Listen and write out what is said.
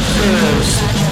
the first.